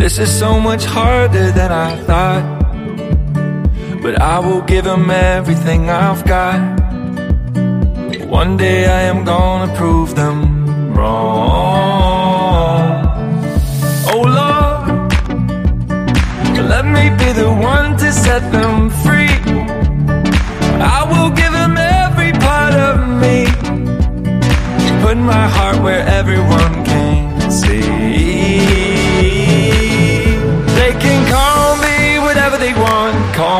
this is so much harder than I thought. But I will give him everything I've got. One day I am gonna prove them wrong. Oh Lord, let me be the one to set them free. I will give them every part of me. Put my heart where